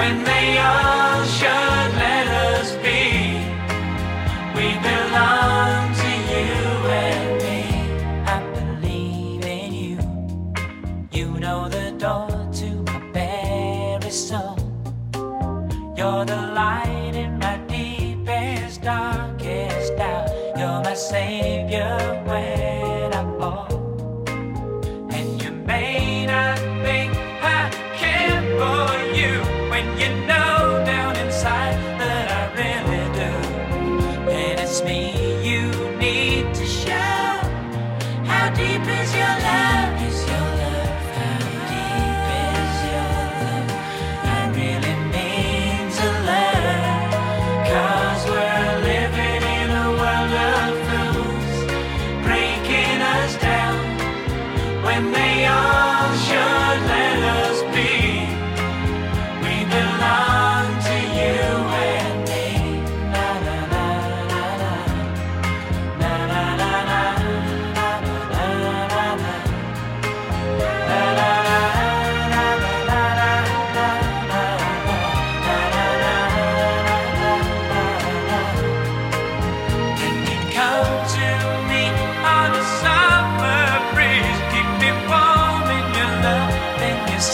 when they all should let us be. We belong to you and me. I believe in you. You know the door to my very soul. You're the light in my deepest, darkest doubt. You're my savior me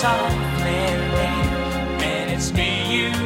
softly rain, and it's me you